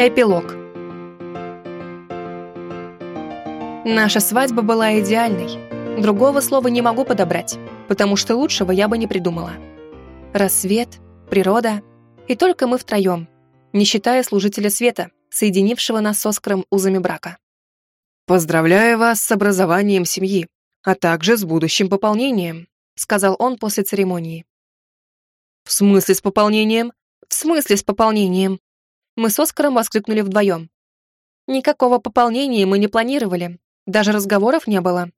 Эпилог. Наша свадьба была идеальной. Другого слова не могу подобрать, потому что лучшего я бы не придумала. Рассвет, природа и только мы втроем, не считая служителя света, соединившего нас с Оскаром узами брака. «Поздравляю вас с образованием семьи, а также с будущим пополнением», сказал он после церемонии. «В смысле с пополнением? В смысле с пополнением?» Мы с Оскаром воскликнули вдвоем. Никакого пополнения мы не планировали, даже разговоров не было.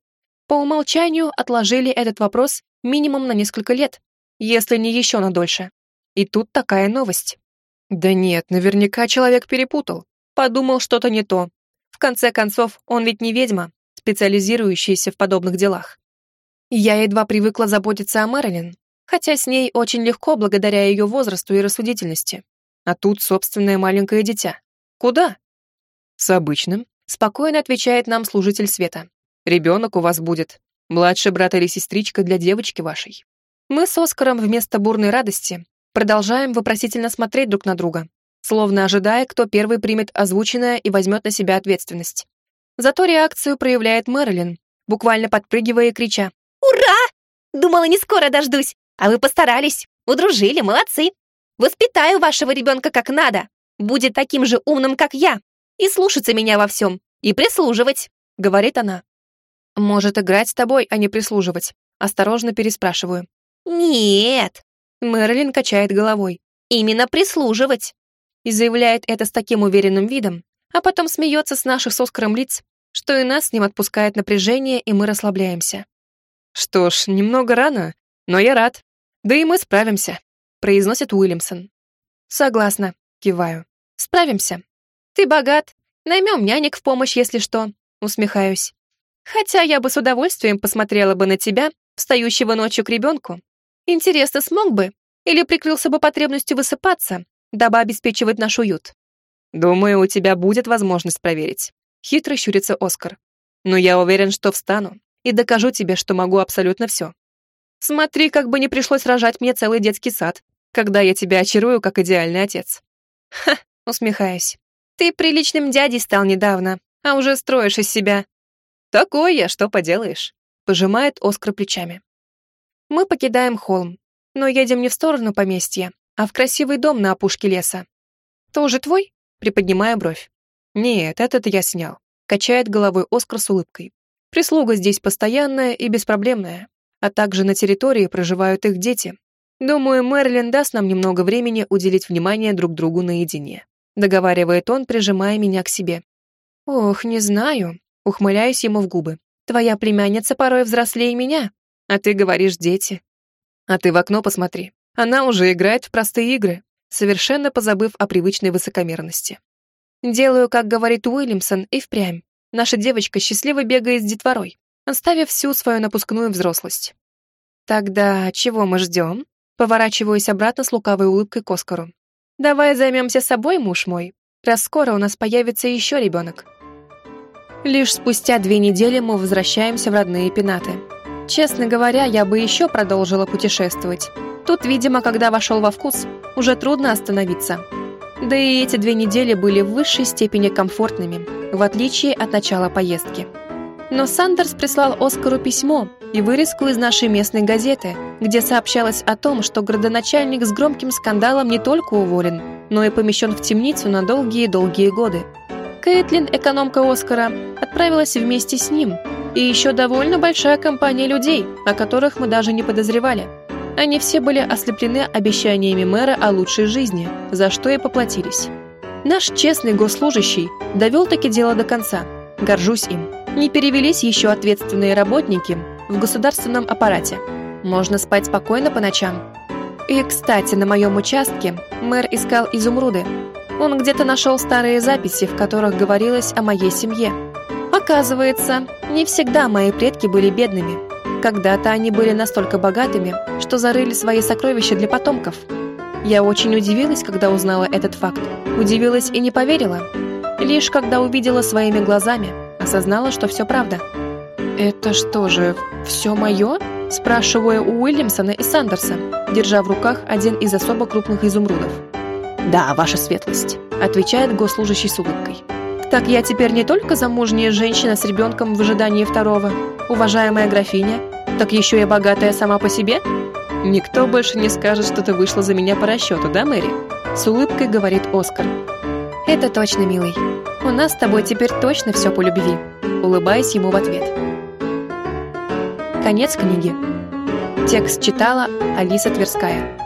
По умолчанию отложили этот вопрос минимум на несколько лет, если не еще на дольше. И тут такая новость. Да нет, наверняка человек перепутал. Подумал что-то не то. В конце концов, он ведь не ведьма, специализирующаяся в подобных делах. Я едва привыкла заботиться о Мэрилин, хотя с ней очень легко благодаря ее возрасту и рассудительности. А тут собственное маленькое дитя. Куда? С обычным. Спокойно отвечает нам служитель света. Ребенок у вас будет. Младший брат или сестричка для девочки вашей. Мы с Оскаром вместо бурной радости продолжаем вопросительно смотреть друг на друга, словно ожидая, кто первый примет озвученное и возьмет на себя ответственность. Зато реакцию проявляет Мэрилин, буквально подпрыгивая и крича. «Ура! Думала, не скоро дождусь, а вы постарались, удружили, молодцы!» Воспитаю вашего ребенка как надо. Будет таким же умным, как я. И слушаться меня во всем. И прислуживать», — говорит она. «Может, играть с тобой, а не прислуживать?» Осторожно переспрашиваю. «Нет», — Мэрилин качает головой. «Именно прислуживать». И заявляет это с таким уверенным видом, а потом смеется с наших с Оскаром лиц, что и нас с ним отпускает напряжение, и мы расслабляемся. «Что ж, немного рано, но я рад. Да и мы справимся» произносит Уильямсон. Согласна, киваю. Справимся. Ты богат. Наймем нянек в помощь, если что. Усмехаюсь. Хотя я бы с удовольствием посмотрела бы на тебя, встающего ночью к ребенку. Интересно, смог бы? Или прикрылся бы потребностью высыпаться, дабы обеспечивать наш уют? Думаю, у тебя будет возможность проверить. Хитро щурится Оскар. Но я уверен, что встану и докажу тебе, что могу абсолютно все. Смотри, как бы не пришлось рожать мне целый детский сад когда я тебя очарую как идеальный отец. Ха, усмехаюсь. Ты приличным дядей стал недавно, а уже строишь из себя. Такой я, что поделаешь? Пожимает Оскар плечами. Мы покидаем холм, но едем не в сторону поместья, а в красивый дом на опушке леса. Тоже твой? Приподнимая бровь. Нет, этот я снял. Качает головой Оскар с улыбкой. Прислуга здесь постоянная и беспроблемная, а также на территории проживают их дети, Думаю, Мерлин даст нам немного времени уделить внимание друг другу наедине. Договаривает он, прижимая меня к себе. Ох, не знаю. Ухмыляюсь ему в губы. Твоя племянница порой взрослее меня, а ты говоришь дети. А ты в окно посмотри. Она уже играет в простые игры, совершенно позабыв о привычной высокомерности. Делаю, как говорит Уильямсон, и впрямь. Наша девочка счастливо бегает с детворой, оставив всю свою напускную взрослость. Тогда чего мы ждем? Поворачиваюсь обратно с лукавой улыбкой к Оскару. «Давай займемся собой, муж мой, раз скоро у нас появится еще ребенок». Лишь спустя две недели мы возвращаемся в родные пенаты. Честно говоря, я бы еще продолжила путешествовать. Тут, видимо, когда вошел во вкус, уже трудно остановиться. Да и эти две недели были в высшей степени комфортными, в отличие от начала поездки. Но Сандерс прислал Оскару письмо и вырезку из нашей местной газеты, где сообщалось о том, что градоначальник с громким скандалом не только уволен, но и помещен в темницу на долгие-долгие годы. Кэтлин, экономка Оскара, отправилась вместе с ним, и еще довольно большая компания людей, о которых мы даже не подозревали. Они все были ослеплены обещаниями мэра о лучшей жизни, за что и поплатились. Наш честный госслужащий довел таки дело до конца. Горжусь им не перевелись еще ответственные работники в государственном аппарате. Можно спать спокойно по ночам. И, кстати, на моем участке мэр искал изумруды. Он где-то нашел старые записи, в которых говорилось о моей семье. Оказывается, не всегда мои предки были бедными. Когда-то они были настолько богатыми, что зарыли свои сокровища для потомков. Я очень удивилась, когда узнала этот факт. Удивилась и не поверила. Лишь когда увидела своими глазами – осознала, что все правда. «Это что же, все мое?» спрашиваю у Уильямсона и Сандерса, держа в руках один из особо крупных изумрудов. Да, ваша светлость, отвечает госслужащий с улыбкой. Так я теперь не только замужняя женщина с ребенком в ожидании второго, уважаемая графиня, так еще и богатая сама по себе? Никто больше не скажет, что ты вышла за меня по расчету, да, Мэри? С улыбкой говорит Оскар. Это точно, милый. У нас с тобой теперь точно все по любви. Улыбаясь ему в ответ. Конец книги. Текст читала Алиса Тверская.